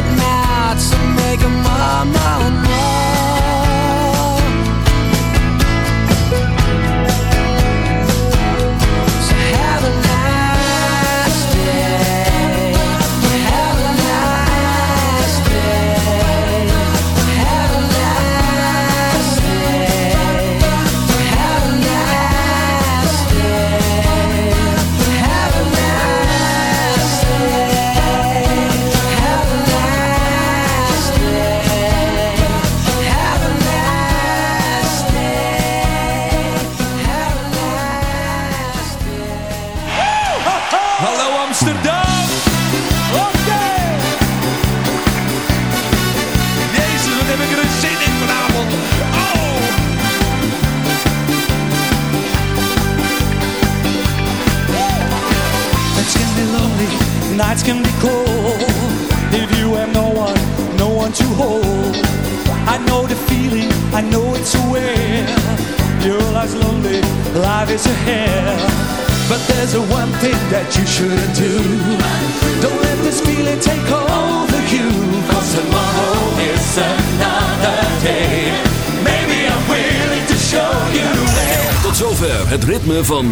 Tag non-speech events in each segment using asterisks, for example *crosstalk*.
midnight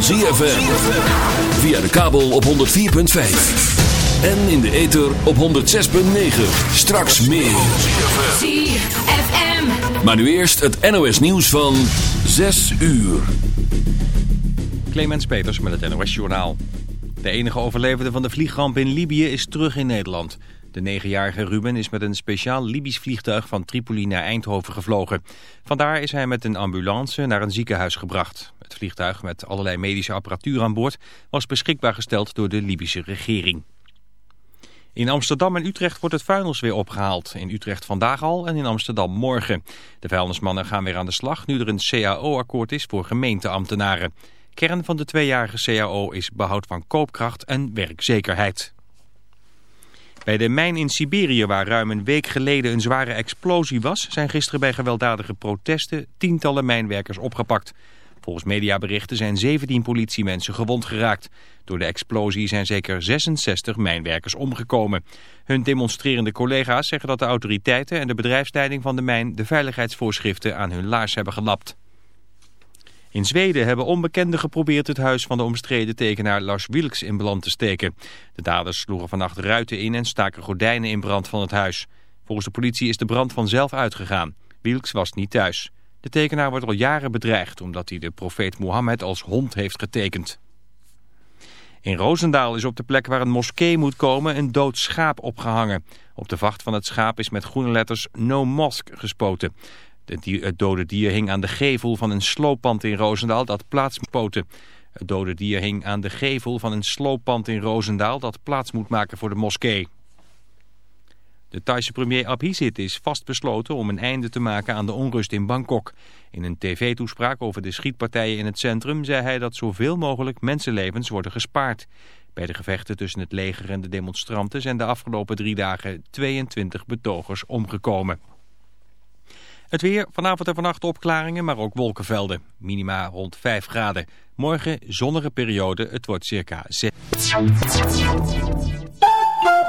ZFM. Via de kabel op 104.5. En in de ether op 106.9. Straks meer. ZFM. Maar nu eerst het NOS nieuws van 6 uur. Clemens Peters met het NOS Journaal. De enige overlevende van de vliegramp in Libië is terug in Nederland. De negenjarige Ruben is met een speciaal Libisch vliegtuig van Tripoli naar Eindhoven gevlogen. Vandaar is hij met een ambulance naar een ziekenhuis gebracht. Het vliegtuig met allerlei medische apparatuur aan boord was beschikbaar gesteld door de Libische regering. In Amsterdam en Utrecht wordt het vuilnis weer opgehaald. In Utrecht vandaag al en in Amsterdam morgen. De vuilnismannen gaan weer aan de slag nu er een CAO-akkoord is voor gemeenteambtenaren. Kern van de tweejarige CAO is behoud van koopkracht en werkzekerheid. Bij de mijn in Siberië, waar ruim een week geleden een zware explosie was... zijn gisteren bij gewelddadige protesten tientallen mijnwerkers opgepakt. Volgens mediaberichten zijn 17 politiemensen gewond geraakt. Door de explosie zijn zeker 66 mijnwerkers omgekomen. Hun demonstrerende collega's zeggen dat de autoriteiten en de bedrijfsleiding van de mijn... de veiligheidsvoorschriften aan hun laars hebben gelapt. In Zweden hebben onbekenden geprobeerd het huis van de omstreden tekenaar Lars Wilks in brand te steken. De daders sloegen vannacht ruiten in en staken gordijnen in brand van het huis. Volgens de politie is de brand vanzelf uitgegaan. Wilks was niet thuis. De tekenaar wordt al jaren bedreigd omdat hij de profeet Mohammed als hond heeft getekend. In Roosendaal is op de plek waar een moskee moet komen een dood schaap opgehangen. Op de vacht van het schaap is met groene letters No Mosque gespoten. Het dode dier hing aan de gevel van een slooppand in Roosendaal dat plaats poten. Het dode dier hing aan de gevel van een slooppand in Roosendaal dat plaats moet maken voor de moskee. De Thaise premier Abhisit is vastbesloten om een einde te maken aan de onrust in Bangkok. In een tv-toespraak over de schietpartijen in het centrum zei hij dat zoveel mogelijk mensenlevens worden gespaard. Bij de gevechten tussen het leger en de demonstranten zijn de afgelopen drie dagen 22 betogers omgekomen. Het weer, vanavond en vannacht opklaringen, maar ook wolkenvelden. Minima rond 5 graden. Morgen zonnige periode, het wordt circa 6.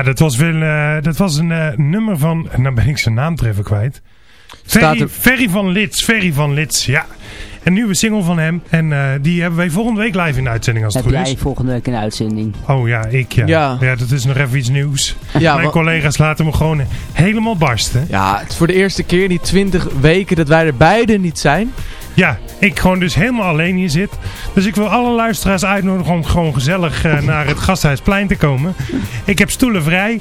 Ja, dat was, wel, eh, dat was een eh, nummer van... Nou ben ik zijn naam even kwijt. Ferry, er- Ferry van Lits. Ferry van Lits, ja. Een nieuwe single van hem. En eh, die hebben wij volgende week live in de uitzending als het Heb goed jij is. volgende week een uitzending? Oh ja, ik ja. Ja. ja. dat is nog even iets nieuws. Ja, Mijn collega's laten me gewoon helemaal barsten. Ja, het is voor de eerste keer die 20 weken dat wij er beide niet zijn. Ja, *laughs* ik gewoon dus helemaal alleen hier zit. Dus ik wil alle luisteraars uitnodigen om gewoon gezellig eh, *laughs* naar het Gasthuisplein te komen. Ik heb stoelen vrij.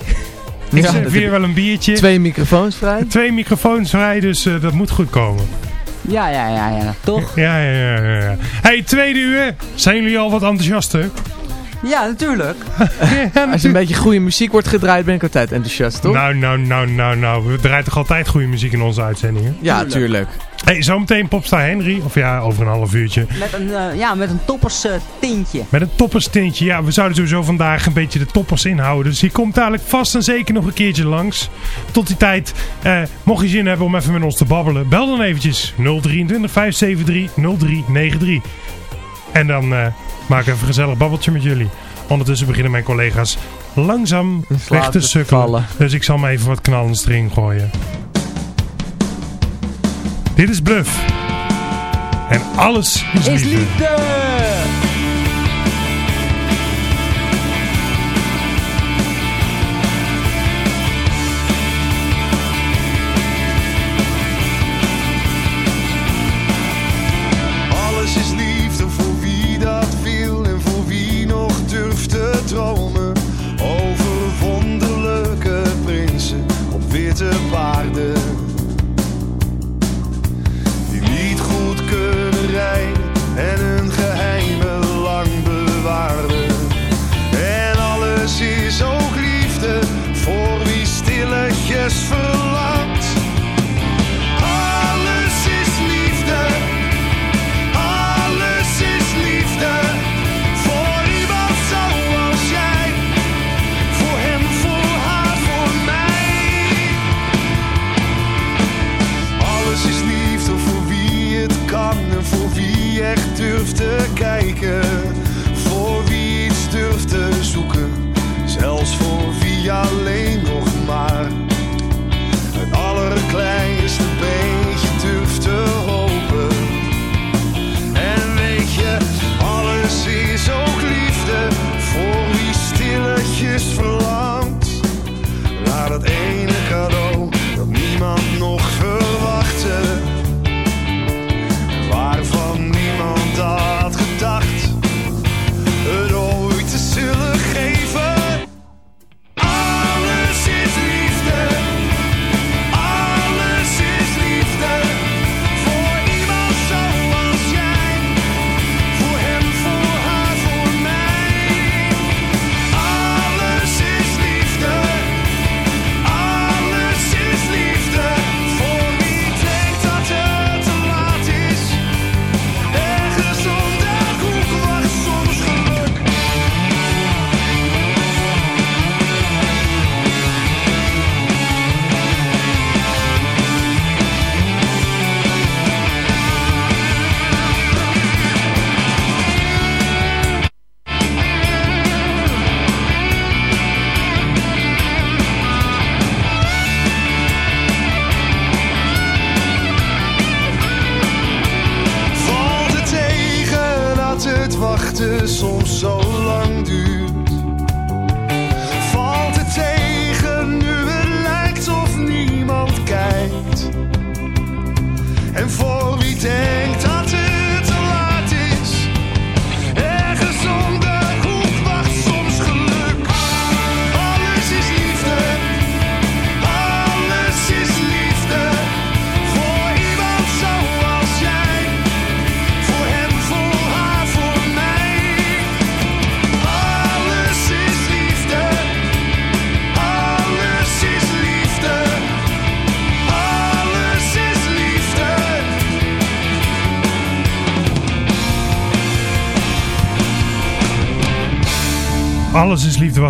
Ik Ja, serveer heb- wel een biertje. Twee microfoons vrij. Twee microfoons vrij, dus eh, dat moet goed komen. Ja, ja, ja, ja. Toch? *laughs* Ja, ja, ja, ja, ja. Hey, tweede uur. Zijn jullie al wat enthousiaster? Ja, natuurlijk. Als er een beetje goede muziek wordt gedraaid, ben ik altijd enthousiast, toch? Nou, nou, nou, nou, nou. We draaien toch altijd goede muziek in onze uitzendingen? ja, tuurlijk. Hey, zometeen Popstar Henry. Of ja, over een half uurtje. Met een, eh, ja, met een toppers eh, tintje. Met een topperstintje. Ja, we zouden sowieso vandaag een beetje de toppers inhouden. Dus die komt dadelijk vast en zeker nog een keertje langs. Tot die tijd, eh, mocht je zin hebben om even met ons te babbelen, bel dan eventjes 023 573 0393. En dan maak ik even een gezellig babbeltje met jullie. Ondertussen beginnen mijn collega's langzaam weg te sukkelen. Dus ik zal me even wat knallends erin gooien. Dit is Bluff. En alles is, Is liefde. liefde!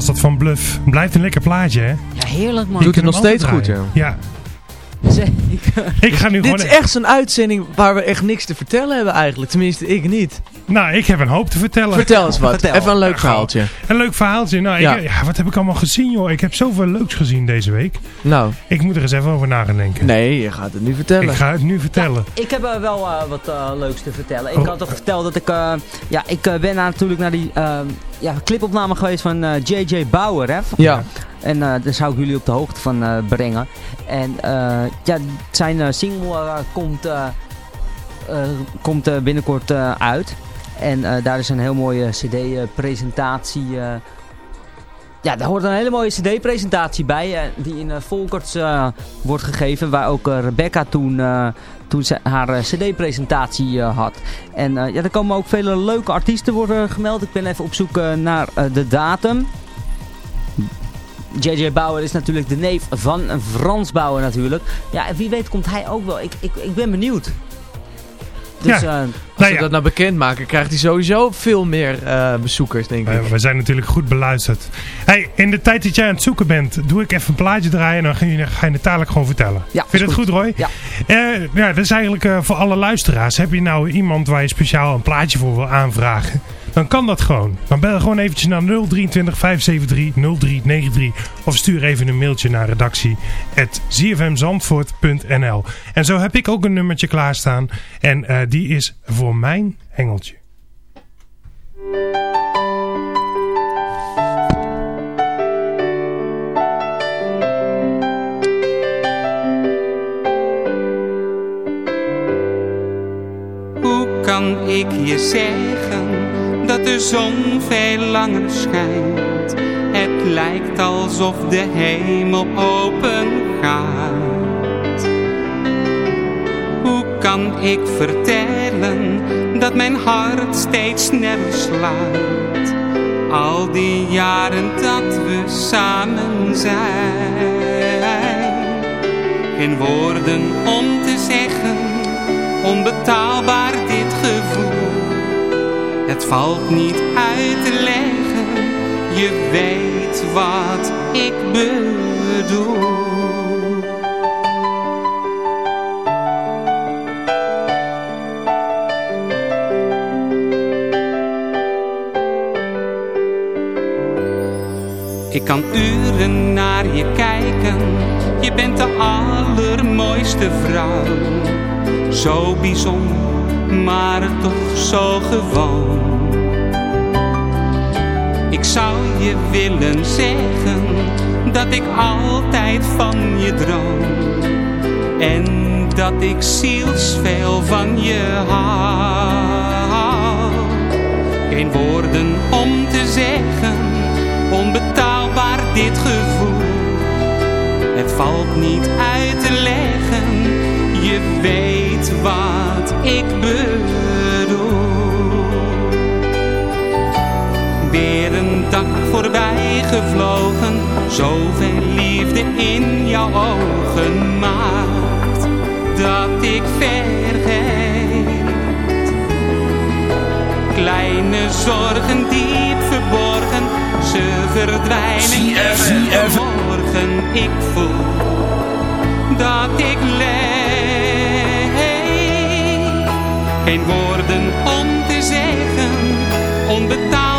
Was dat van Bluff. Blijft een lekker plaatje, hè? Ja, heerlijk man. Doet het nog steeds goed, draaien. ja. Ja. Ik ga nu Dit gewoon... is echt zo'n uitzending waar we echt niks te vertellen hebben eigenlijk. Tenminste, ik niet. Nou, ik heb een hoop te vertellen. Vertel eens wat. Vertel. Even een leuk verhaaltje. Een leuk verhaaltje. Nou, Ja. Ik, ja, wat heb ik allemaal gezien, joh? Ik heb zoveel leuks gezien deze week. Nou, Ik moet er eens even over na gaan denken. nee, je gaat het nu vertellen. Ik ga het nu vertellen. Ik heb eh, wel eh, wat eh, leuks te vertellen. Ik Oh. had toch verteld dat ik... eh, ja, ik ben natuurlijk naar die ja, clipopname geweest van eh, J.J. Bauer. Hè? Ja. En eh, daar zou ik jullie op de hoogte van eh, brengen. En eh, ja, zijn single komt, eh, eh, komt binnenkort eh, uit. En eh, daar is een heel mooie cd-presentatie... ja, daar hoort een hele mooie cd-presentatie bij. eh, die in eh, Volkerts eh, wordt gegeven. Waar ook eh, Rebecca toen, eh, toen haar eh, cd-presentatie eh, had. En eh, ja, er komen ook vele leuke artiesten worden gemeld. Ik ben even op zoek eh, naar eh, de datum. J.J. Bauer is natuurlijk de neef van Frans Bauer natuurlijk. Ja, en wie weet komt hij ook wel. Ik, ik, ik ben benieuwd. Dus, Ja. eh, Als Nou we ja. dat nou bekend maken, krijgt hij sowieso veel meer eh, bezoekers, denk ik. Eh, we zijn natuurlijk goed beluisterd. Hey, in de tijd dat jij aan het zoeken bent, doe ik even een plaatje draaien en dan ga je, ga je het dadelijk gewoon vertellen. Ja, Vind je dat goed, Roy? Ja. Eh, ja, dat is eigenlijk eh, voor alle luisteraars. Heb je nou iemand waar je speciaal een plaatje voor wil aanvragen? Dan kan dat gewoon. Dan bel gewoon eventjes naar 023 573 0393 of stuur even een mailtje naar redactie@zfmzandvoort.nl. En zo heb ik ook een nummertje klaarstaan en eh, die is voor mijn engeltje. Hoe kan ik je zeggen dat de zon veel langer schijnt? Het lijkt alsof de hemel open gaat. Hoe kan ik vertellen dat mijn hart steeds sneller slaat? Al die jaren dat we samen zijn. Geen woorden om te zeggen onbetaalbaar. Het valt niet uit te leggen, je weet wat ik bedoel. Ik kan uren naar je kijken, je bent de allermooiste vrouw, zo bijzonder maar toch zo gewoon. Ik zou je willen zeggen dat ik altijd van je droom. En dat ik zielsveel van je hou. Geen woorden om te zeggen, onbetaalbaar dit gevoel. Het valt niet uit te leggen, je weet wat ik bedoel. Weer een dag voorbij gevlogen, zoveel liefde in jouw ogen maakt dat ik vergeet. Kleine zorgen diep verborgen, ze verdwijnen in morgen. Ik voel dat ik leef. Geen woorden om te zeggen, onbetaalbaar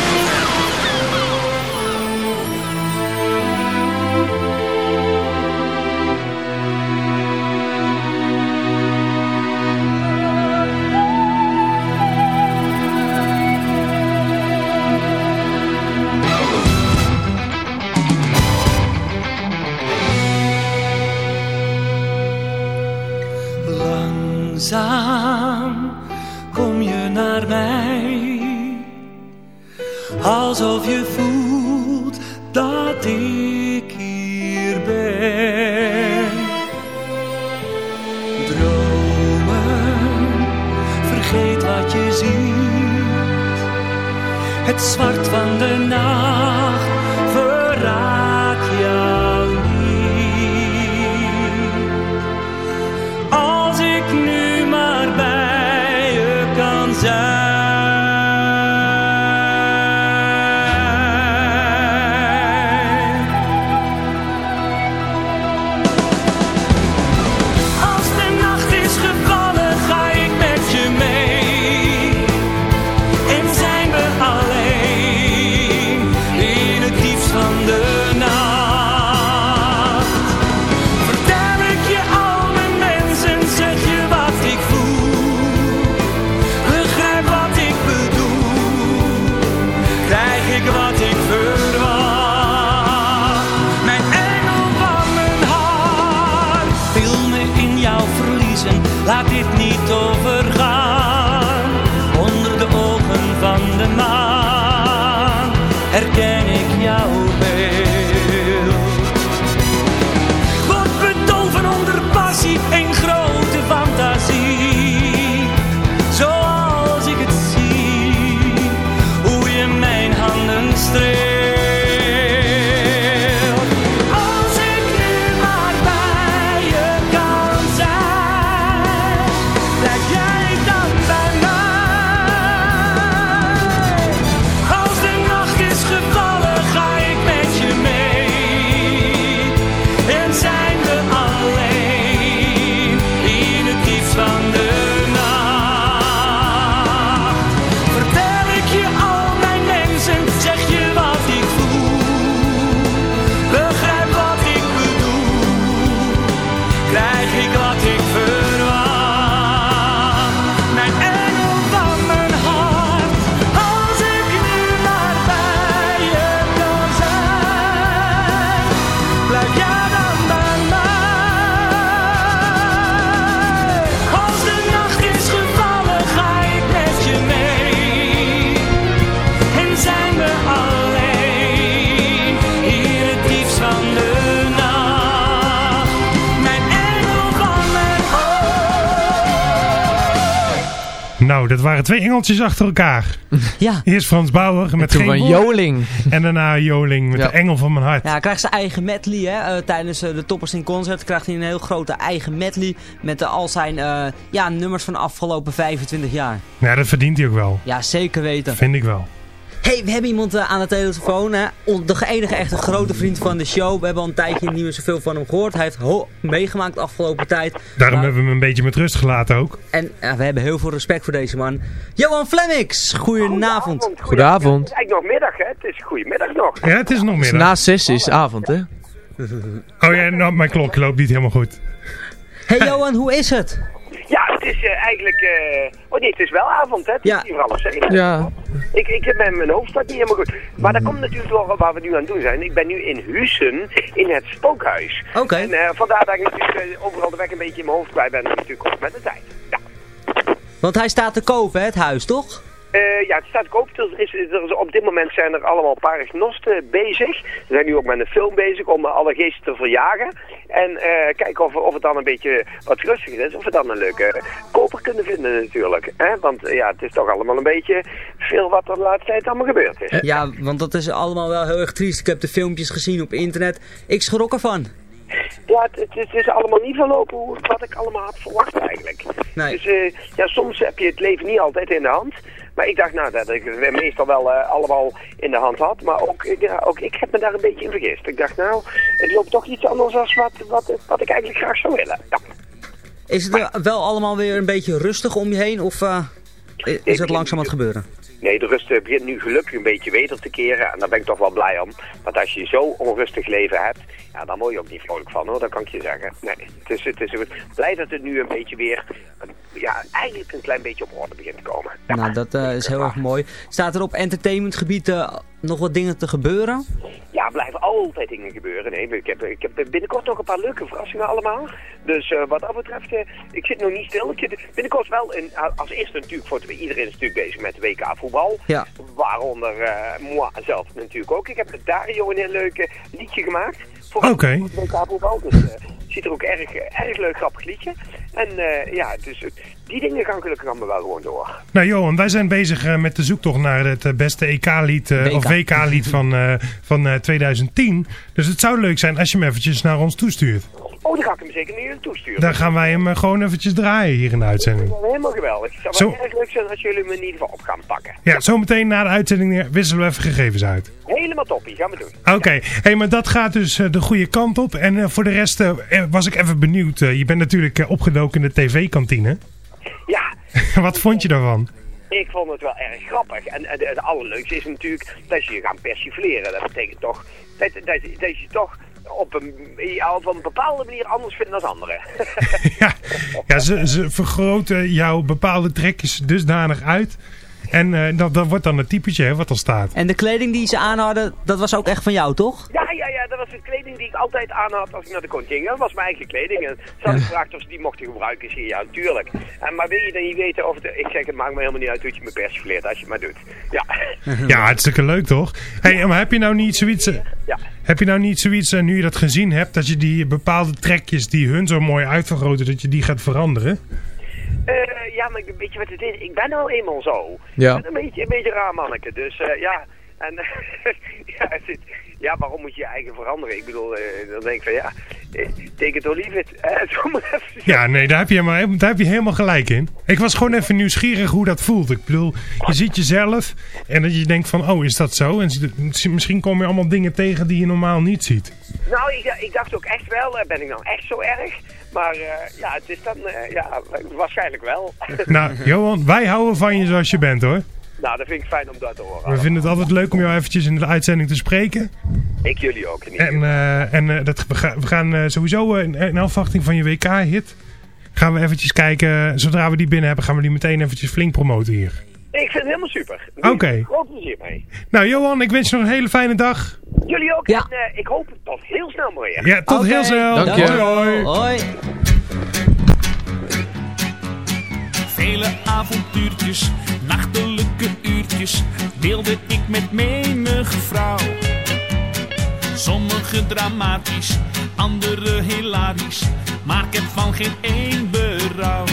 Nou, dat waren twee engeltjes achter elkaar. *laughs* Ja. Eerst Frans Bauer met geen van. Joling. *laughs* En daarna Joling met Ja. de engel van mijn hart. Ja, hij krijgt zijn eigen medley hè. Eh, tijdens eh, de Toppers in Concert krijgt hij een heel grote eigen medley. Met eh, al zijn eh, ja, nummers van de afgelopen 25 jaar. Ja, dat verdient hij ook wel. Ja, zeker weten. Vind ik wel. Hey, we hebben iemand eh, aan de telefoon. Hè? De enige echte grote vriend van de show. We hebben al een tijdje niet meer zoveel van hem gehoord. Hij heeft ho- meegemaakt de afgelopen tijd. Daarom Maar- hebben we hem een beetje met rust gelaten ook. En ja, we hebben heel veel respect voor deze man. Johan Flemmix, goedenavond. Goedenavond. Het is eigenlijk nog middag, hè? Het is goedemiddag nog. Ja, het is nog middag. na zes is avond, hè? Oh ja, nou, mijn klok loopt niet helemaal goed. Hey Johan, hoe is het? Het is eh, eigenlijk... eh, Oh nee, het is wel avond, hè? Het Ja. is hier zeven. Ja. Ik, ik heb mijn, hoofdstad niet helemaal goed. Maar dat komt natuurlijk door waar we nu aan het doen zijn. Ik ben nu in Hussen, in het spookhuis. Oké. En eh, vandaar dat ik natuurlijk overal de weg een beetje in mijn hoofd kwijt ben. Natuurlijk ook met de tijd. Ja. Want hij staat te koop, hè, het huis, toch? Eh, ja, het staat koop. Er is, er op dit moment zijn er allemaal paragnosten bezig. Ze zijn nu ook met een film bezig om alle geesten te verjagen. En eh, kijken of, of het dan een beetje wat rustiger is. Of we dan een leuke koper kunnen vinden natuurlijk. Want eh, ja, het is toch allemaal een beetje veel wat er de laatste tijd allemaal gebeurd is. Ja, want dat is allemaal wel heel erg triest. Ik heb de filmpjes gezien op internet. Ik schrok ervan. Ja, het, het, is allemaal niet verlopen hoe, wat ik allemaal had verwacht eigenlijk. Nee. Dus eh, ja, soms heb je het leven niet altijd in de hand. Maar ik dacht nou dat ik het meestal wel eh, allemaal in de hand had. Maar ook, ja, ook ik heb me daar een beetje in vergist. Ik dacht nou, het loopt toch iets anders dan wat, wat, wat ik eigenlijk graag zou willen. Ja. Is het wel allemaal weer een beetje rustig om je heen? Of eh, is het langzaam aan het gebeuren? Nee, de rust eh, begint nu gelukkig een beetje weder te keren. En daar ben ik toch wel blij om. Want als je zo'n onrustig leven hebt, ja, dan word je ook niet vrolijk van hoor, dat kan ik je zeggen. Nee, het is, het is blij dat het nu een beetje weer, ja, eigenlijk een klein beetje op orde begint te komen. Nou, dat eh, is heel erg mooi. Staat er op entertainmentgebied eh, nog wat dingen te gebeuren? Ja, er blijven altijd dingen gebeuren. Nee, ik, heb, ik heb binnenkort nog een paar leuke verrassingen allemaal. Dus wat dat betreft, ik zit nog niet stil. Ik zit binnenkort wel in, als eerste natuurlijk, voor iedereen is natuurlijk bezig met WK voetbal. Ja. Waaronder eh moi zelf natuurlijk ook. Ik heb met Dario een heel leuk eh, liedje gemaakt. Voor Oké. het WK voetbal. Dus eh ziet er ook erg, erg leuk grappig liedje. En eh, ja, dus eh, die dingen gaan gelukkig allemaal wel gewoon door. Nou Johan, wij zijn bezig eh, met de zoektocht naar het beste EK-lied eh, WK. of WK-lied van, eh, van eh, 2010. Dus het zou leuk zijn als je hem eventjes naar ons toestuurt. Oh, dan ga ik hem zeker naar jullie toesturen. Dan gaan wij hem gewoon eventjes draaien hier in de uitzending. Dat is helemaal geweldig. Het zou Zo. wel erg leuk zijn als jullie me in ieder geval op gaan pakken. Ja, zometeen na de uitzending wisselen we even gegevens uit. Helemaal toppie, gaan we doen. Oké, hey, maar dat gaat dus de goede kant op. En eh, voor de rest was ik even benieuwd. eh, je bent natuurlijk eh, opgedoken in de tv-kantine. Ja, *laughs* Wat vond je daarvan? ik vond het wel erg grappig. En eh, het allerleukste is natuurlijk dat je je gaat persifleren. Dat betekent toch dat, dat, dat je toch op een, ja, op een bepaalde manier anders vindt dan anderen. *laughs* *laughs* Ja, ze, ze vergroten jouw bepaalde trekjes dusdanig uit. En eh, dat, dat wordt dan het typetje hè, wat er staat. En de kleding die ze aan hadden, dat was ook echt van jou, toch? Ja, ja, ja, dat was de kleding die ik altijd aan had als ik naar de kont ging. Dat was mijn eigen kleding. En ze hadden gevraagd of ze die mochten gebruiken. Ik zei, ja, natuurlijk. En, maar wil je dan niet weten of het... Ik zeg, het maakt me helemaal niet uit hoe je me persifleert als je het maar doet. Ja. *laughs* Ja, hartstikke leuk toch? Hey, maar heb je nou niet zoiets... eh, Ja. Heb je nou niet zoiets, eh, nu je dat gezien hebt, dat je die bepaalde trekjes die hun zo mooi uitvergroten, dat je die gaat veranderen? Eh, ja, maar weet je wat het is? Ik ben nou eenmaal zo. Ja. Ik ben een beetje een beetje raar manneke. Dus eh, ja, en *laughs* ja, het is- ja, waarom moet je je eigen veranderen? Ik bedoel, eh, dan denk ik van ja, take it or leave it. *laughs* Zo maar even Ja, nee, daar heb, je helemaal, daar heb je helemaal gelijk in. Ik was gewoon even nieuwsgierig hoe dat voelt. Ik bedoel, je ziet jezelf en dat je denkt van, oh, is dat zo? En misschien kom je allemaal dingen tegen die je normaal niet ziet. Nou, ik, ik dacht ook echt wel, eh, ben ik nou echt zo erg? Maar eh, ja, het is dan, eh, ja, waarschijnlijk wel. *laughs* Nou, Johan, wij houden van je zoals je bent hoor. nou, dat vind ik fijn om dat te horen. We vinden het altijd leuk om jou eventjes in de uitzending te spreken. Ik jullie ook. in En, eh, en dat, we, gaan- we gaan sowieso in, in afwachting van je WK-hit... gaan we eventjes kijken, zodra we die binnen hebben... gaan we die meteen eventjes flink promoten hier. Ik vind het helemaal super. Oké. Groot plezier mee. Nou, Johan, ik wens je nog een hele fijne dag. Jullie ook. En eh, ik hoop tot heel snel weer. Ja, tot heel snel. Dank je. Hoi, hoi. Hoi. Vele avontuurtjes, nachtelijke uurtjes deelde ik met menige vrouw. Sommige dramatisch, andere hilarisch, maar ik heb van geen één berouw.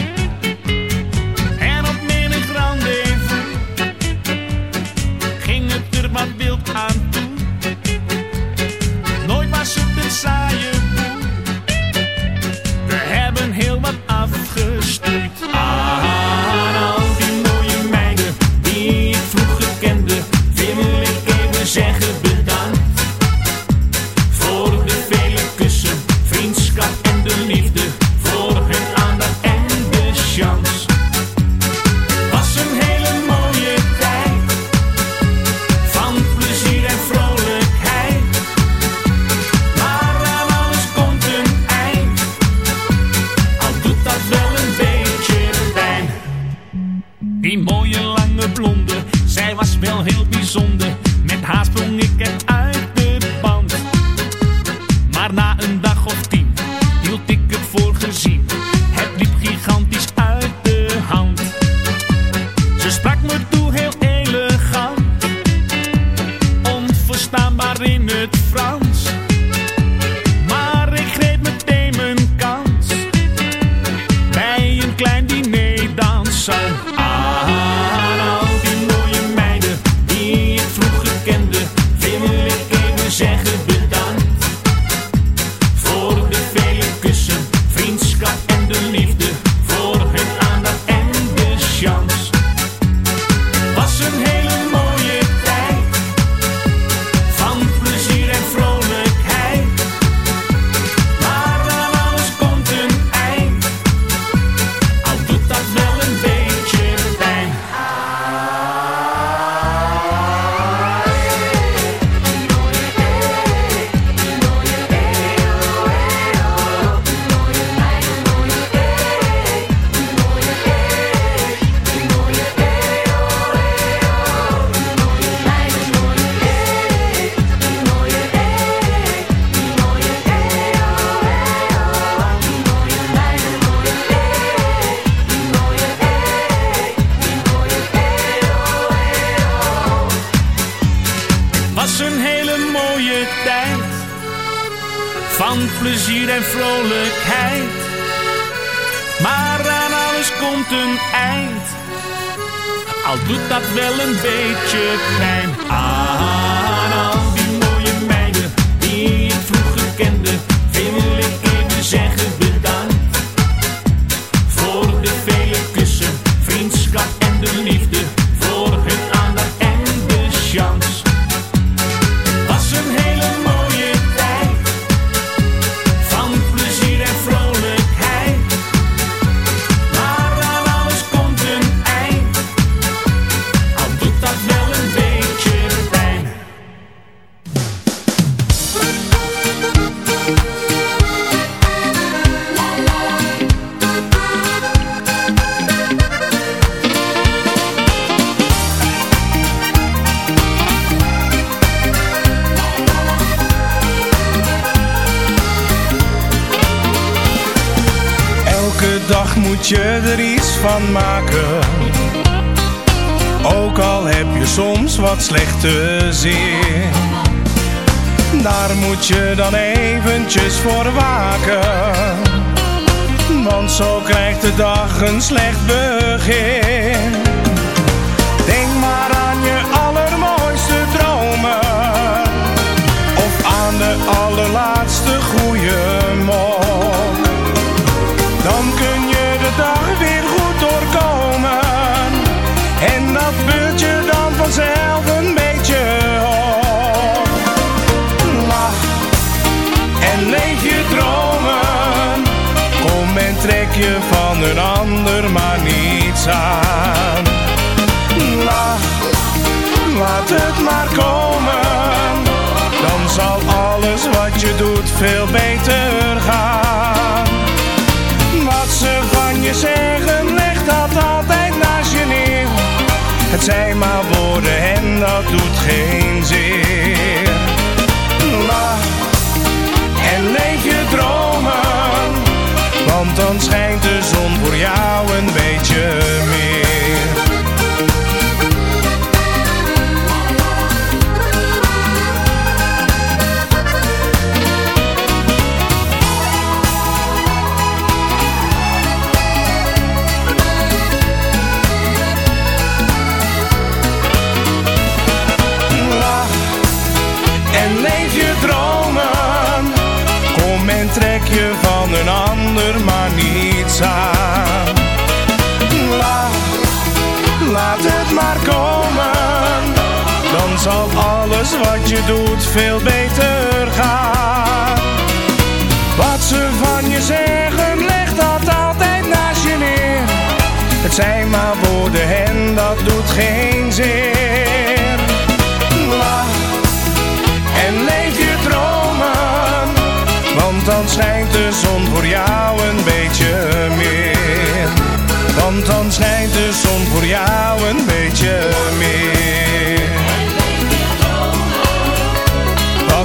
desire. Al doet dat wel een beetje pijn. Ah. maken. Ook al heb je soms wat slechte zin. Daar moet je dan eventjes voor waken. Want zo krijgt de dag een slecht begin. Denk maar aan je allermooiste dromen. Of aan de allerlaatste goeie vanzelf een beetje op. Lach en leef je dromen. Kom en trek je van een ander maar niets aan. Lach, laat het maar komen. Dan zal alles wat je doet veel beter gaan. Wat ze van je zeggen wat je doet veel beter gaat. Wat ze van je zeggen, leg dat altijd naast je neer. Het zijn maar woorden en dat doet geen zeer. Lach en leef je dromen, want dan schijnt de zon voor jou een beetje meer. Want dan schijnt de zon voor jou een beetje meer.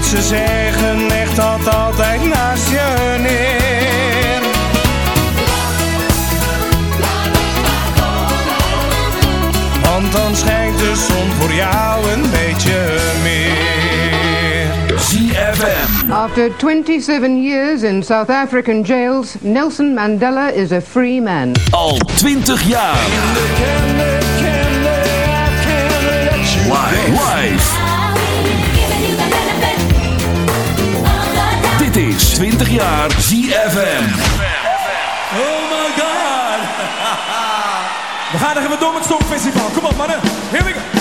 Wat ze zeggen, leg dat altijd naast je neer. Want dan schijnt de zon voor jou een beetje meer. ZFM. After 27 years in South African jails, Nelson Mandela is a free man. Al 20 jaar. Live. 20 jaar ZFM. Oh my god. *laughs* We gaan even door met het Songfestival. Kom op mannen. Here we go.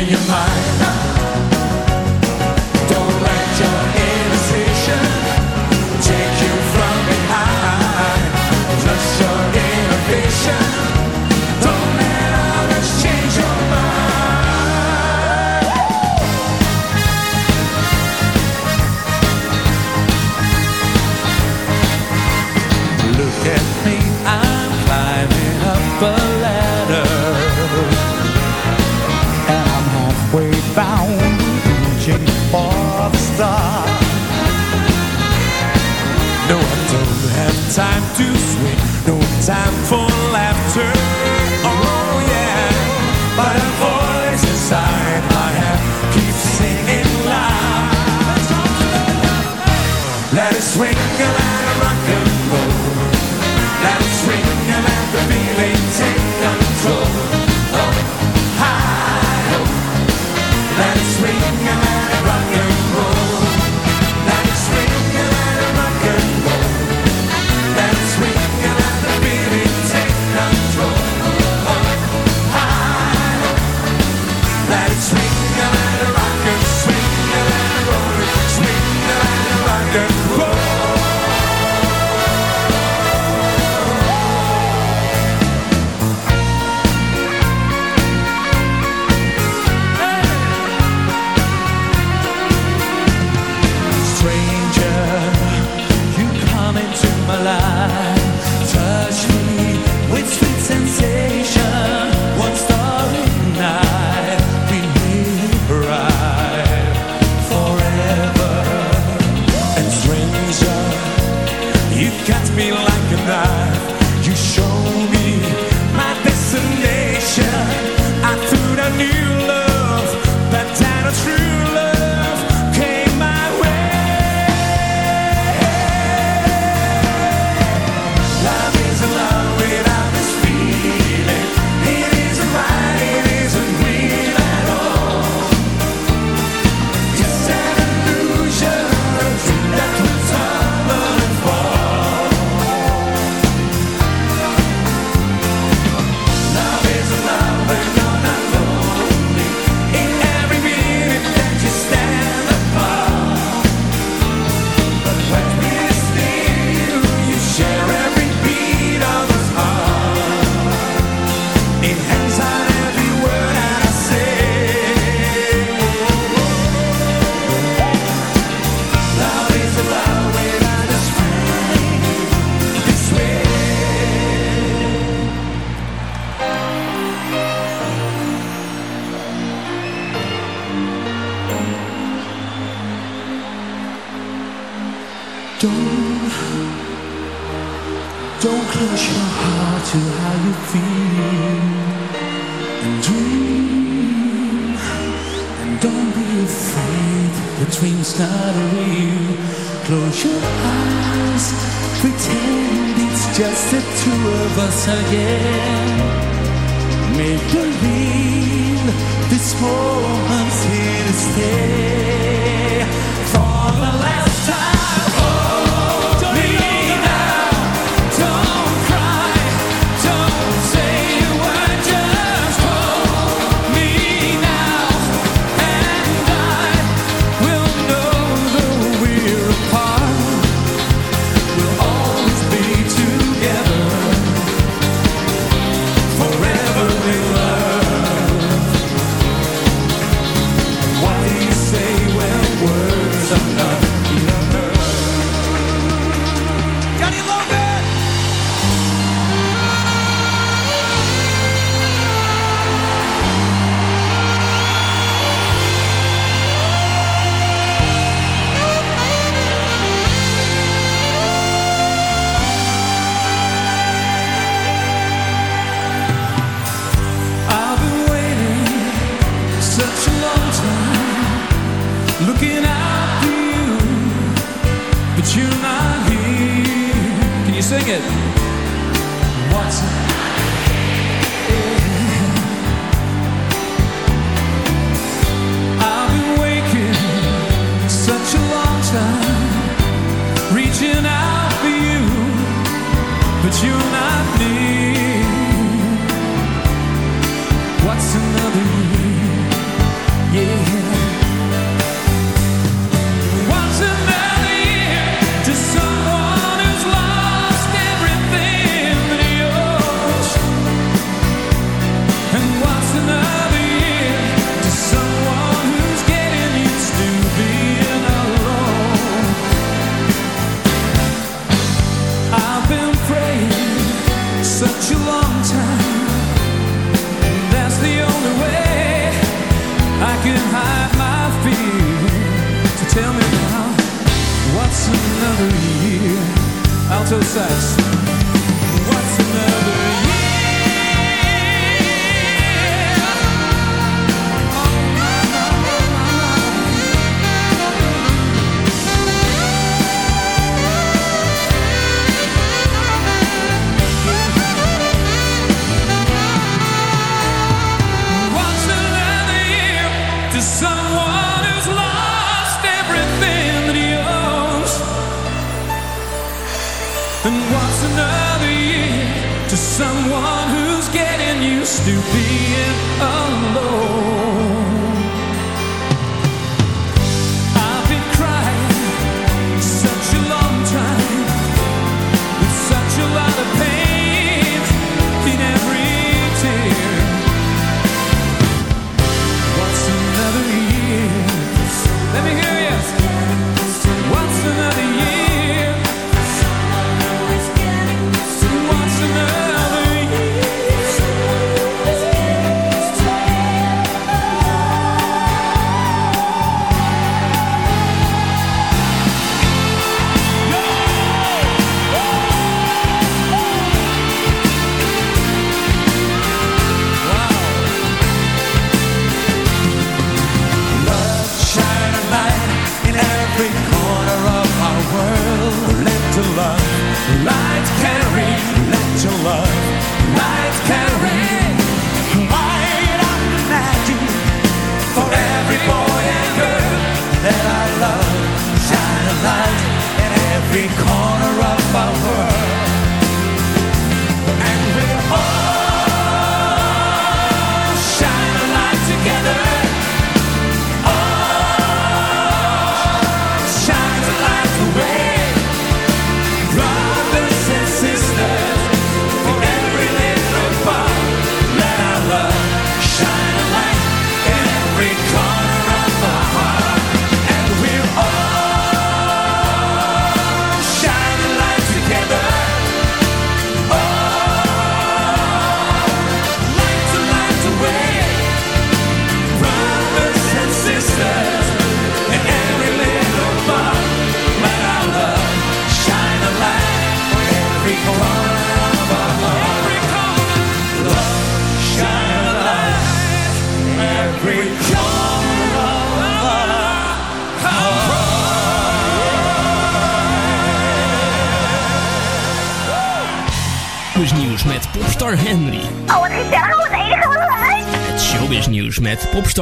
in your mind. For. No, I don't have time to swing, no time for laughter. Oh yeah, but a voice inside my head keeps singing loud. Let it swing Don't, don't close your heart to how you feel and dream. And don't be afraid, the dream's not real. Close your eyes, pretend it's just the two of us again. Make believe This moment's here to stay.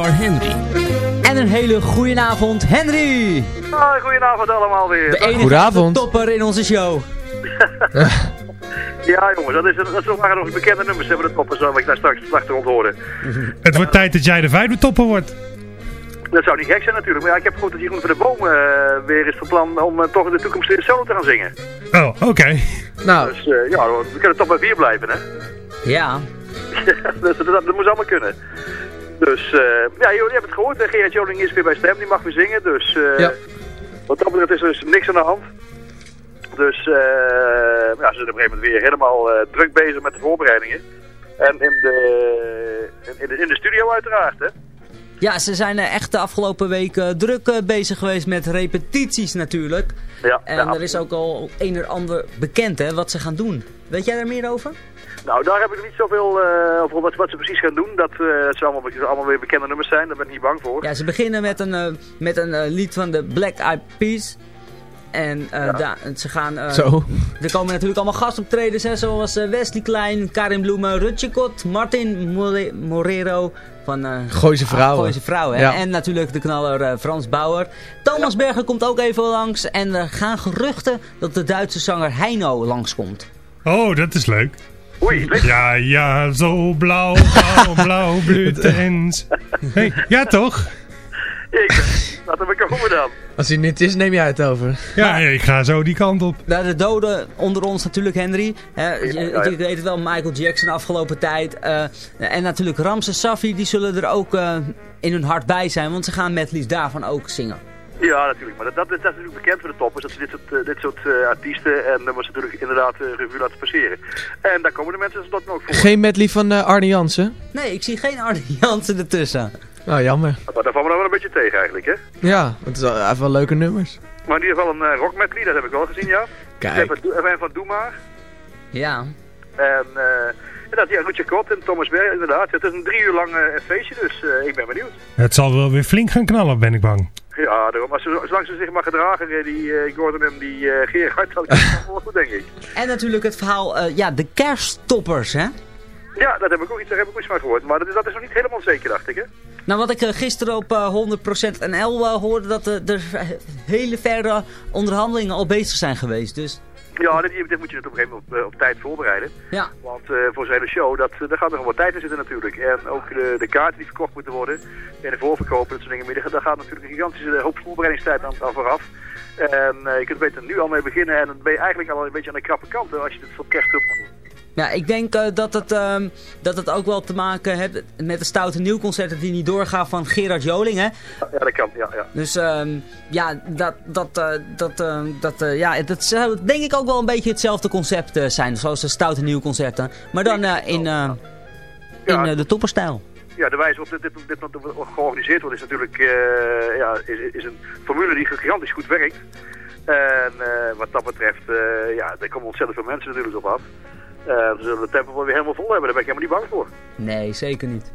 Henry. En een hele goede avond, Henry! Hoi, goedenavond allemaal weer. De enige Goedenavond. topper in onze show. *laughs* Ja jongens, dat, is, dat is waren nog eens bekende nummers hebben de toppers, wat ik daar straks achtergrond hoorde. *laughs* Het wordt tijd dat jij de vijfde topper wordt. Dat zou niet gek zijn natuurlijk, maar ja, ik heb gehoord dat Jeroen van de Boom eh, weer is van plan om eh, toch in de toekomst in solo te gaan zingen. Oh, oké. Nou, Dus eh, ja, we kunnen toch bij vier blijven hè. Ja. dus *laughs* dat, dat, dat moet allemaal kunnen. Dus eh, ja, jullie hebben het gehoord, hè? Gerard Joling is weer bij Stem, die mag weer zingen, dus eh, Ja. wat dat betreft is er dus niks aan de hand. Dus eh, ja, ze zijn op een gegeven moment weer helemaal druk bezig met de voorbereidingen. En in de, in de, in de studio uiteraard, hè. Ja, ze zijn echt de afgelopen weken druk bezig geweest met repetities natuurlijk. Ja, En ja, er is ook al een en ander bekend hè, wat ze gaan doen. Weet jij daar meer over? Nou, daar heb ik niet zoveel eh, over wat, wat ze precies gaan doen. Dat, eh dat ze allemaal, allemaal weer bekende nummers zijn, daar ben ik niet bang voor. Ja, ze beginnen met een, eh, met een eh, lied van de Black Eyed Peas. En eh, da- ze gaan... eh, Zo. Er komen natuurlijk allemaal gastoptredens, hè, zoals eh, Wesley Klein, Karin Bloemen, Rutje Kot, Martin More- Morero van... eh Gooise Vrouwen. Gooise Vrouwen, hè. Ja. En natuurlijk de knaller eh, Frans Bauer. Thomas Berger komt ook even langs. En er gaan geruchten dat de Duitse zanger Heino langskomt. Oh, dat is leuk. Oei, Ja, ja, zo blauw, blauw, blauw, *laughs* blüht ens. Hey, ja toch? Ik, laten we komen dan. Als hij niet is, neem jij het over. Ja, ik ga zo die kant op. Nou, de doden onder ons natuurlijk, Henry. Hè, je, Ja, ja. je weet het wel, Michael Jackson afgelopen tijd. eh, en natuurlijk Ramses Safi, die zullen er ook eh, in hun hart bij zijn. Want ze gaan met Lies daarvan ook zingen. Ja, natuurlijk. Maar dat, dat, is, dat is natuurlijk bekend voor de toppers. Dat ze dit soort, eh, dit soort eh, artiesten en nummers natuurlijk inderdaad eh, revue laten passeren. En daar komen de mensen dus dat ook voor. Geen medley van eh, Arne Jansen? Nee, ik zie geen Arne *laughs* Jansen ertussen. Nou, jammer. Maar daar vallen we nou wel een beetje tegen eigenlijk, hè. Ja, het is heeft wel leuke nummers. Maar in ieder geval een uh, rock medley, dat heb ik wel gezien, ja. Kijk. Even, even van Doe Maar. Ja. En eh inderdaad, ja, Roetje Kot en Thomas Berg, inderdaad. Het is een drie uur lang eh, feestje, dus eh, ik ben benieuwd. Het zal wel weer flink gaan knallen, ben ik bang. Ja, daarom, maar zo- zolang ze zich maar gedragen, eh, die eh, Gordon en die eh Gerard, dan is het wel goed, denk ik. En natuurlijk het verhaal, eh, ja, de kersttoppers, hè? Ja, dat heb ik ook iets, daar heb ik ook iets van gehoord. Maar dat is, dat is nog niet helemaal zeker, dacht ik, hè. Nou, wat ik eh, gisteren op eh, 100% NL eh, hoorde, dat eh, er hele verre onderhandelingen al bezig zijn geweest. Dus Ja, dit, dit moet je op een gegeven moment op, op tijd voorbereiden. ja. Want eh, voor zo'n hele show, dat, daar gaat nog wat tijd in zitten natuurlijk. En ook de, de kaarten die verkocht moeten worden. En de voorverkopen, dat soort dingen meer. Daar gaat natuurlijk een gigantische hoop voorbereidingstijd aan, aan vooraf. En eh, je kunt beter nu al mee beginnen. En dan ben je eigenlijk al een beetje aan de krappe kant hè, als je dit voor kerst wilt Ja, ik denk eh, dat, het, ehm, dat het ook wel te maken heeft met de stoute nieuwconcerten die niet doorgaan van Gerard Joling, hè? Ja, dat kan, ja. ja. Dus ehm, ja, dat, dat, eh, dat, eh, dat, eh, ja, dat zou denk ik ook wel een beetje hetzelfde concept zijn, zoals de stoute nieuwconcerten. Maar dan in, in de topperstijl. Ja, de wijze waarop dit, dit, dit, dit georganiseerd wordt is natuurlijk ja, is, is een formule die gigantisch goed werkt. En wat dat betreft, eh, ja, er komen ontzettend veel mensen natuurlijk op af. Eh we zullen de tempo wel weer helemaal vol hebben, daar ben ik helemaal niet bang voor. Nee, zeker niet.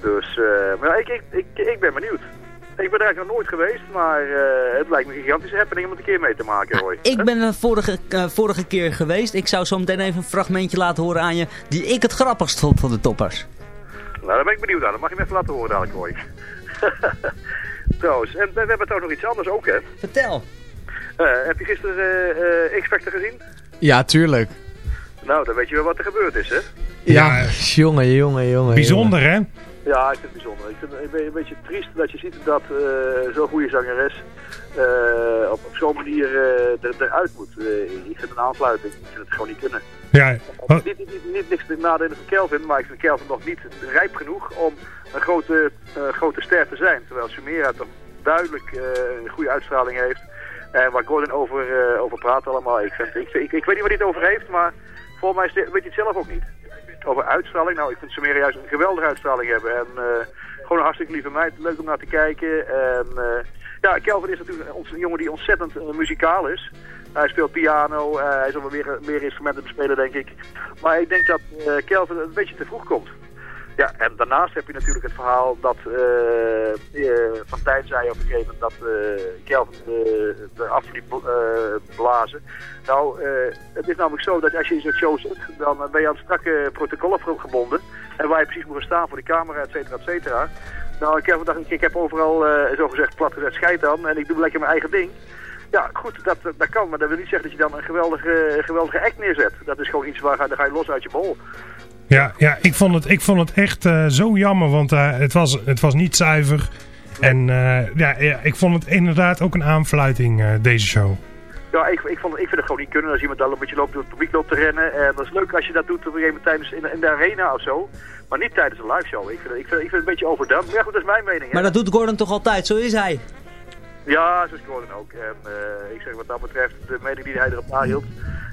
Dus, eh, maar ik, ik, ik, ik ben benieuwd. Ik ben er eigenlijk nog nooit geweest, maar eh, het lijkt me een gigantische happening om het een keer mee te maken, Roy. Ik ben er vorige, vorige keer geweest. Ik zou zo meteen even een fragmentje laten horen aan je die ik het grappigst vond van de toppers. Nou, daar ben ik benieuwd naar. Dat mag je me even laten horen dadelijk, Roy. *laughs* Trouwens, en we hebben toch nog iets anders ook, hè? Vertel. Eh, heb je gisteren eh, eh, X-Factor gezien? Ja, tuurlijk. Nou, dan weet je wel wat er gebeurd is, hè? Ja, jongen, jongen, jongen. Bijzonder, hè? Ja, ik vind het bijzonder. Ik vind het een be- een beetje triest dat je ziet dat eh, zo'n goede zangeres eh, op, op zo'n manier eh, er, eruit moet. Eh, ik vind een aansluiting. Ik vind het gewoon niet kunnen. Ja, wat- Niet, niet, niet, niet niks te nadelen van Kelvin, maar ik vind Kelvin nog niet rijp genoeg om een grote, eh, grote ster te zijn. Terwijl Sumera toch duidelijk eh, een goede uitstraling heeft. En waar Gordon over, eh, over praat allemaal. Ik, vind, ik, ik, ik weet niet waar hij het over heeft, maar volgens mij weet hij het zelf ook niet. Over uitstraling, nou ik vind Sumera juist een geweldige uitstraling hebben. En eh, gewoon een hartstikke lieve meid, leuk om naar te kijken. En eh, ja, Kelvin is natuurlijk een, jongen die ontzettend eh, muzikaal is. Hij speelt piano, hij zal wel meer, meer instrumenten bespelen, denk ik. Maar ik denk dat Kelvin een beetje te vroeg komt. Ja, en daarnaast heb je natuurlijk het verhaal dat eh eh, Van Tijn zei op een gegeven moment dat eh Kelvin liet eh, blazen. Nou, het is namelijk zo dat als je in zo'n show zit, dan ben je aan strakke protocollen gebonden. En waar je precies moet staan voor de camera, et cetera, et cetera. Nou, ik heb, ik, ik heb overal uh, zogezegd plat gezet scheid en ik doe lekker mijn eigen ding. Ja, goed, dat, dat kan, maar dat wil niet zeggen dat je dan een geweldige, geweldige act neerzet. Dat is gewoon iets waar ga je los uit je bol. Ja, ja ik, vond het, ik vond het echt uh, zo jammer, want uh, het, was, het was niet zuiver. En uh, ja, ja, ik vond het inderdaad ook een aanfluiting, deze show. Ja, ik, ik, vond, ik vind het gewoon niet kunnen als iemand dan een beetje loopt door het publiek loopt te rennen. En dat is leuk als je dat doet op een gegeven moment tijdens in, in de arena of zo. Maar niet tijdens een live show. Ik vind, ik vind, ik vind het een beetje overdone. Maar ja, goed, dat is mijn mening. Hè? Maar dat doet Gordon toch altijd, zo is hij. Ja, zo is Gordon ook. En uh, ik zeg wat dat betreft, de mening die hij erop nahield,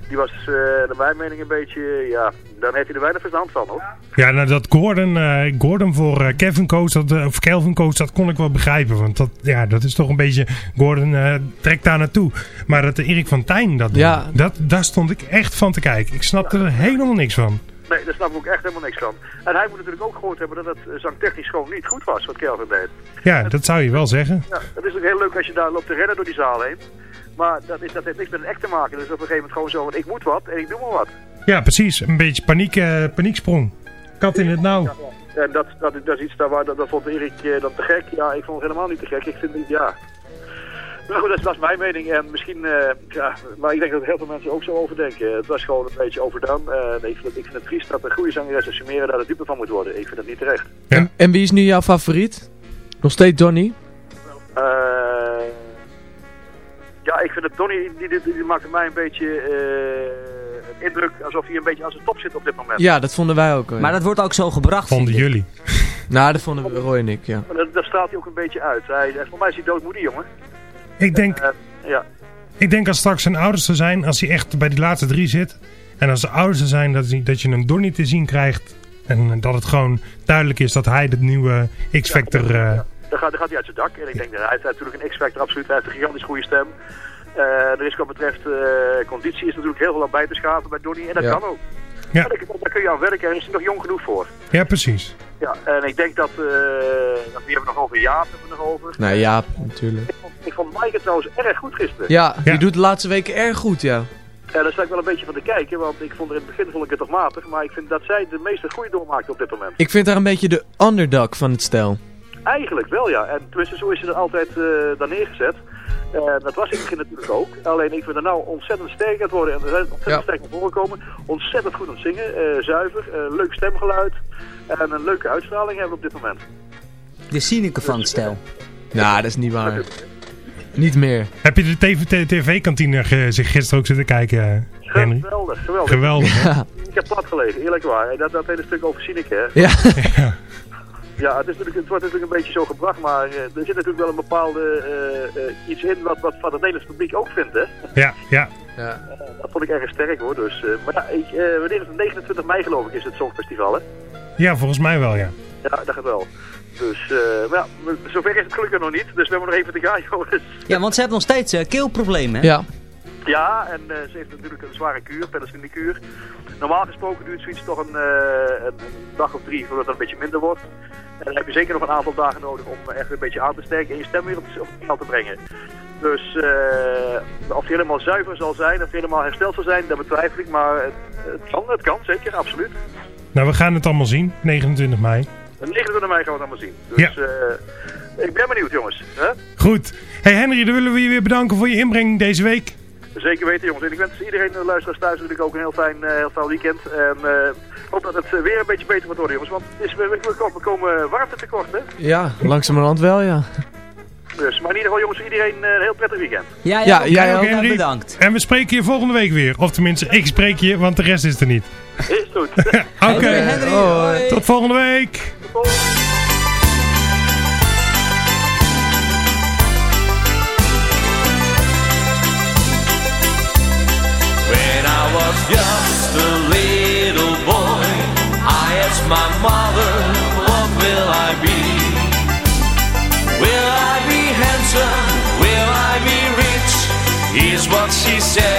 die was uh, naar mijn mening een beetje, ja, dan heeft hij er weinig verstand van hoor. Ja, nou dat Gordon, uh, Gordon voor Kevin Coach, dat, of Kelvin Coach, dat kon ik wel begrijpen. Want dat, ja, dat is toch een beetje, Gordon trekt daar naartoe. Maar dat Erik van Tijn dat ja. dat, daar stond ik echt van te kijken. Ik snapte er helemaal niks van. Nee, daar snap ik ook echt helemaal niks van. En hij moet natuurlijk ook gehoord hebben dat het zangtechnisch gewoon niet goed was wat Kelvin deed. Ja, dat zou je wel zeggen. Ja, het is ook heel leuk als je daar loopt te rennen door die zaal heen. Maar dat, is, dat heeft niks met een act te maken. Dus op een gegeven moment gewoon zo, want ik moet wat en ik doe maar wat. Ja, precies. Een beetje paniek, uh, panieksprong. Kat in het nauw. Ja, en dat, dat, dat is iets daar waar, dat, dat vond Erik uh, dan te gek. Ja, ik vond het helemaal niet te gek. Ik vind het, ja... Maar goed, dat is, dat is mijn mening. En misschien, uh, ja, maar ik denk dat heel veel mensen ook zo over denken. Het was gewoon een beetje overdaan. Uh, ik, vind het, ik vind het triest dat een goede zangeres als Sumera daar de dupe van moet worden. Ik vind het niet terecht. Ja. En, en wie is nu jouw favoriet? Nog steeds Donny? Uh, ja, ik vind het Donny, die, die, die maakt mij een beetje een indruk alsof hij een beetje aan zijn top zit op dit moment. Ja, dat vonden wij ook. Maar dat wordt ook zo gebracht. Vonden jullie? *laughs* nou, dat vonden we, Roy en ik, ja. Dat, dat straalt hij ook een beetje uit. Hij, voor mij is hij doodmoedig, jongen. Ik denk, uh, ja. ik denk als straks zijn ouders er zijn, als hij echt bij die laatste drie zit. En als de ouders er zijn, dat, dat je hem door niet te zien krijgt. En dat het gewoon duidelijk is dat hij de nieuwe X-Factor... Ja, ja. Dan, gaat, dan gaat hij uit zijn dak. En ik denk dat hij heeft natuurlijk een X-Factor absoluut. Hij heeft een gigantisch goede stem. Uh, er is wat betreft uh, conditie is natuurlijk heel veel aan bij te schaven bij Donny. En dat kan ook. Ja. Daar, daar kun je aan werken en is hij nog jong genoeg voor. Ja, precies. Ja, en ik denk dat, uh, dat we hebben nog over Jaap hebben we nog over. Nee, Jaap, natuurlijk. Ik vond, ik vond Maaike trouwens erg goed gisteren. Ja, die ja. doet de laatste weken erg goed, ja. Ja, daar sta ik wel een beetje van te kijken, want ik vond er in het begin vond ik het toch matig, maar ik vind dat zij de meeste groei doormaakt op dit moment. Ik vind haar een beetje de underdog van het stel. Eigenlijk wel, ja. En tenminste, zo is ze er altijd uh, daar neergezet. Uh, dat was in het begin natuurlijk ook. Alleen ik vind er nou ontzettend sterk aan het worden. En er zijn ontzettend ja. sterk naar voren gekomen. Ontzettend goed aan het zingen. Uh, zuiver. Uh, leuk stemgeluid. En een leuke uitstraling hebben we op dit moment. De Sineke van het stel. Nou, dat is niet waar. Niet meer. Heb je de tv-kantine zich gisteren ook zitten kijken, Henry? Geweldig, geweldig. Geweldig, ja. *laughs* Ik heb plat gelegen, eerlijk waar. Dat, dat hele stuk over Sineke, hè. Ja. ja. *laughs* *laughs* Ja, het, is natuurlijk, het wordt natuurlijk een beetje zo gebracht, maar uh, er zit natuurlijk wel een bepaalde uh, uh, iets in wat, wat van het Nederlands publiek ook vindt, hè? Ja, ja. ja. dat vond ik erg sterk, hoor. Dus, maar ja, ik, wanneer is het? 29 mei, geloof ik, is het Songfestival, hè? Ja, volgens mij wel, ja. Ja, dat gaat wel. Dus, maar ja, zover is het gelukkig nog niet, dus we hebben nog even te gaan, *laughs* jongens. Ja, want ze hebben nog steeds keelproblemen, hè? Ja. Ja, en ze heeft natuurlijk een zware kuur, kuur. Normaal gesproken duurt zoiets toch een, een, een dag of drie voordat het een beetje minder wordt. En dan heb je zeker nog een aantal dagen nodig om echt een beetje aan te sterken en je stem weer op het spel te brengen. Dus uh, of je helemaal zuiver zal zijn, of je helemaal hersteld zal zijn, dat betwijfel ik. Maar het, het kan, het kan zeker, absoluut. Nou, we gaan het allemaal zien, 29 mei. 29 mei gaan we het allemaal zien. Dus ja. uh, ik ben benieuwd, jongens. Goed. Hey Henry, dan willen we je weer bedanken voor je inbreng deze week. Zeker weten, jongens. En ik wens iedereen, de luisteraars thuis, natuurlijk ook een heel fijn, uh, heel fijn weekend. En ik hoop dat het weer een beetje beter wordt worden, jongens. Want het is, we, we komen warmte tekort, hè? Ja, langzamerhand wel, ja. Dus, maar in ieder geval, jongens, iedereen een heel prettig weekend. Ja, ja, ja jij ook, Henry. bedankt. En we spreken je volgende week weer. Of tenminste, ik spreek je, want de rest is er niet. Is goed. *laughs* Oké, okay. tot volgende week. Tot volgende was just a little boy. I asked my mother, what will I be? Will I be handsome? Will I be rich? Is what she said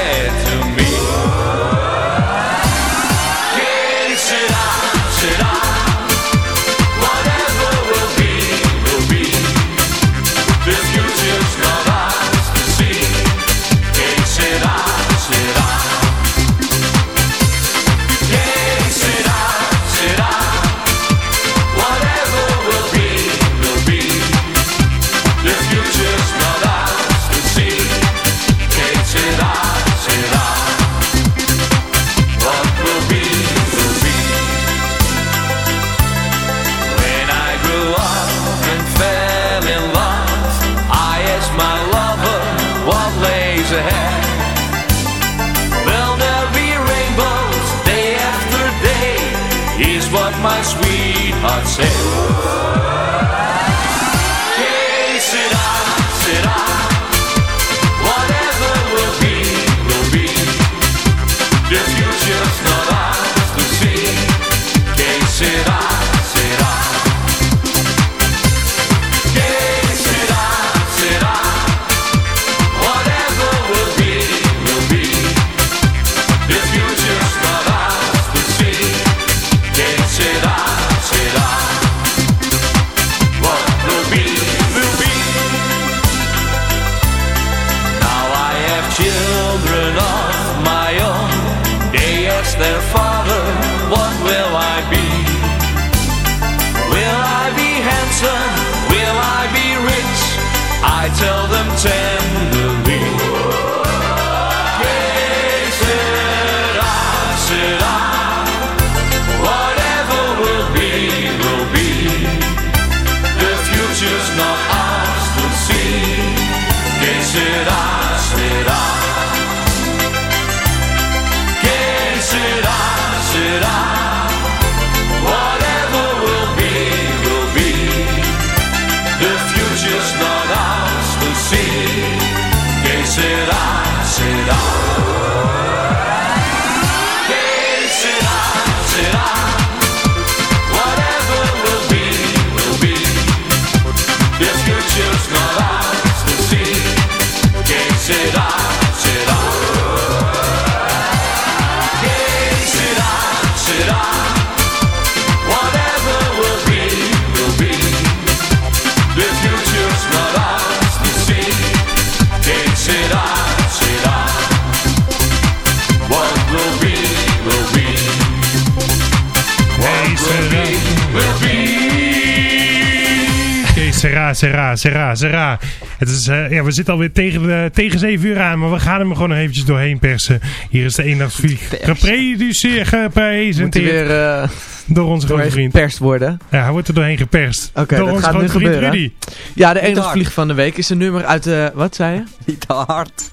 Serra, Serra, Serra. Het is, eh, ja, we zitten alweer tegen, de, tegen 7 uur aan, maar we gaan hem er gewoon nog eventjes doorheen persen. Hier is de eendagsvlieg. Geproduceerd, gepresenteerd weer eh, door onze grote doorheen vriend. geperst worden? Ja, hij wordt er doorheen geperst. Oké, door dat onze gaat nu grote vriend gebeuren. Rudy. Ja, de Niet enige hard. vlieg van de week is een nummer uit de... Wat zei je? Niet te hard.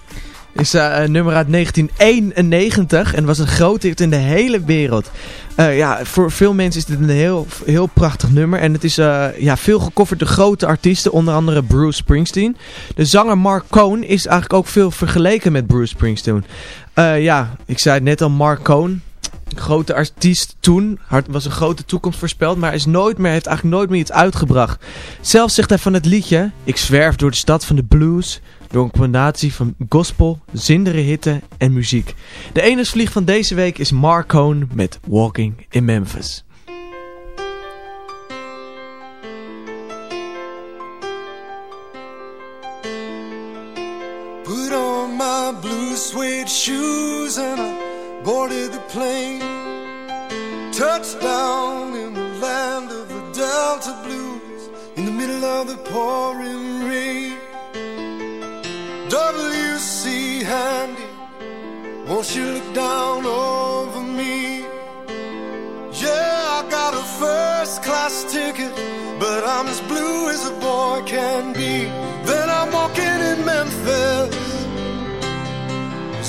Is eh, een nummer uit 1991 en was een grote hit in de hele wereld. Eh, ja, voor veel mensen is dit een heel, heel prachtig nummer. En het is eh, ja, veel gecoverd door grote artiesten, onder andere Bruce Springsteen. De zanger Mark Cohn is eigenlijk ook veel vergeleken met Bruce Springsteen. Eh, ja, ik zei het net al, Mark Cohn. Grote artiest toen, hard, was een grote toekomst voorspeld, maar is nooit meer, heeft eigenlijk nooit meer iets uitgebracht. Zelf zegt hij van het liedje, ik zwerf door de stad van de blues, door een combinatie van gospel, zindere hitte en muziek. De enige vlieg van deze week is Mark Cohn met Walking in Memphis. Blue shoes boarded the plane. touched down in the land of the Delta Blues in the middle of the pouring rain. W.C. Handy, won't you look down over me? Yeah, I got a first class ticket, but I'm as blue as a boy can be. Then I'm walking in Memphis,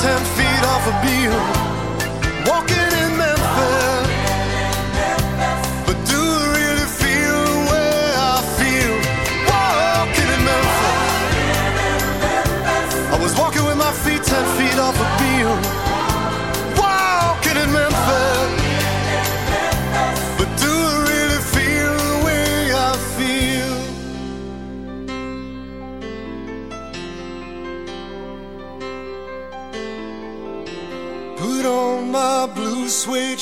ten feet off a beam.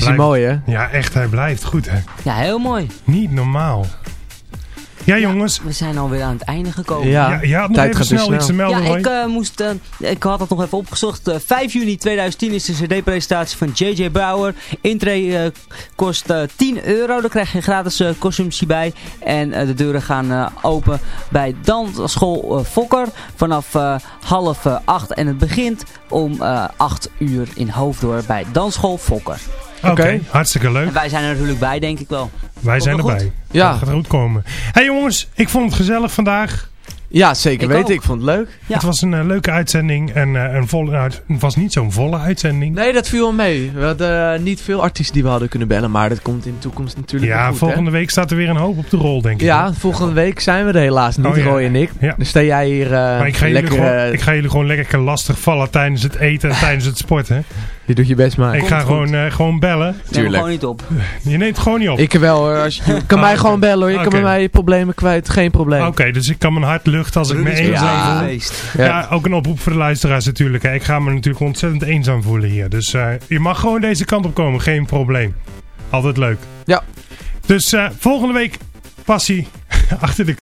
Wat is blijft- mooi, hè? Ja, echt, hij blijft goed, hè. Ja, heel mooi. Niet normaal. Ja, jongens. We zijn alweer aan het einde gekomen. Ja, Ja, je had nog tijd even gaat snel snel. iets te melden, Ja, ik, eh, moest, eh, ik had dat nog even opgezocht. Eh, 5 juni 2010 is de cd-presentatie van J.J. Bauer. Intree eh, kost eh, 10 euro. Daar krijg je gratis eh, consumptie bij. En eh, de deuren gaan eh, open bij dansschool eh, Fokker vanaf eh, half eh, acht. En het begint om eh 8 uur in Hoofddorp bij dansschool Fokker. Oké, hartstikke leuk. En wij zijn er natuurlijk bij, denk ik wel. Wij Komt zijn erbij. goed? Ja. Dat gaat goed komen. hey, jongens, ik vond het gezellig vandaag. Ja, zeker Ik weten. ook. Ik vond het leuk. Het was een eh, leuke uitzending en eh, een volle, nou, het was niet zo'n volle uitzending. Nee, dat viel wel mee. We hadden eh, niet veel artiesten die we hadden kunnen bellen, maar dat komt in de toekomst natuurlijk wel Ja, goed, volgende week staat er weer een hoop op de rol, denk ik. Ja, volgende week zijn we er helaas niet, Oh, ja. Roy en ik. Ja. Dus sta jij hier eh, Maar ik ga, jullie lekker... gewoon, eh, ik ga jullie gewoon lekker lastig vallen tijdens het eten en tijdens het sporten. Je doet je best maar. Ik Komt ga goed. gewoon, eh, gewoon bellen. Tuurlijk. gewoon niet op. *laughs* Je neemt gewoon niet op. Ik wel hoor. Als je, je *laughs* kan Ah, mij oké. gewoon bellen hoor. Je kan bij mij je problemen kwijt. Geen probleem. Oké, dus ik kan mijn hart luchten als ik me eenzaam ja. voel. Ja. Ja. ook een oproep voor de luisteraars natuurlijk. Hè. Ik ga me natuurlijk ontzettend eenzaam voelen hier. Dus eh, je mag gewoon deze kant op komen, geen probleem. Altijd leuk. Ja. Dus eh, volgende week passie *laughs* achter de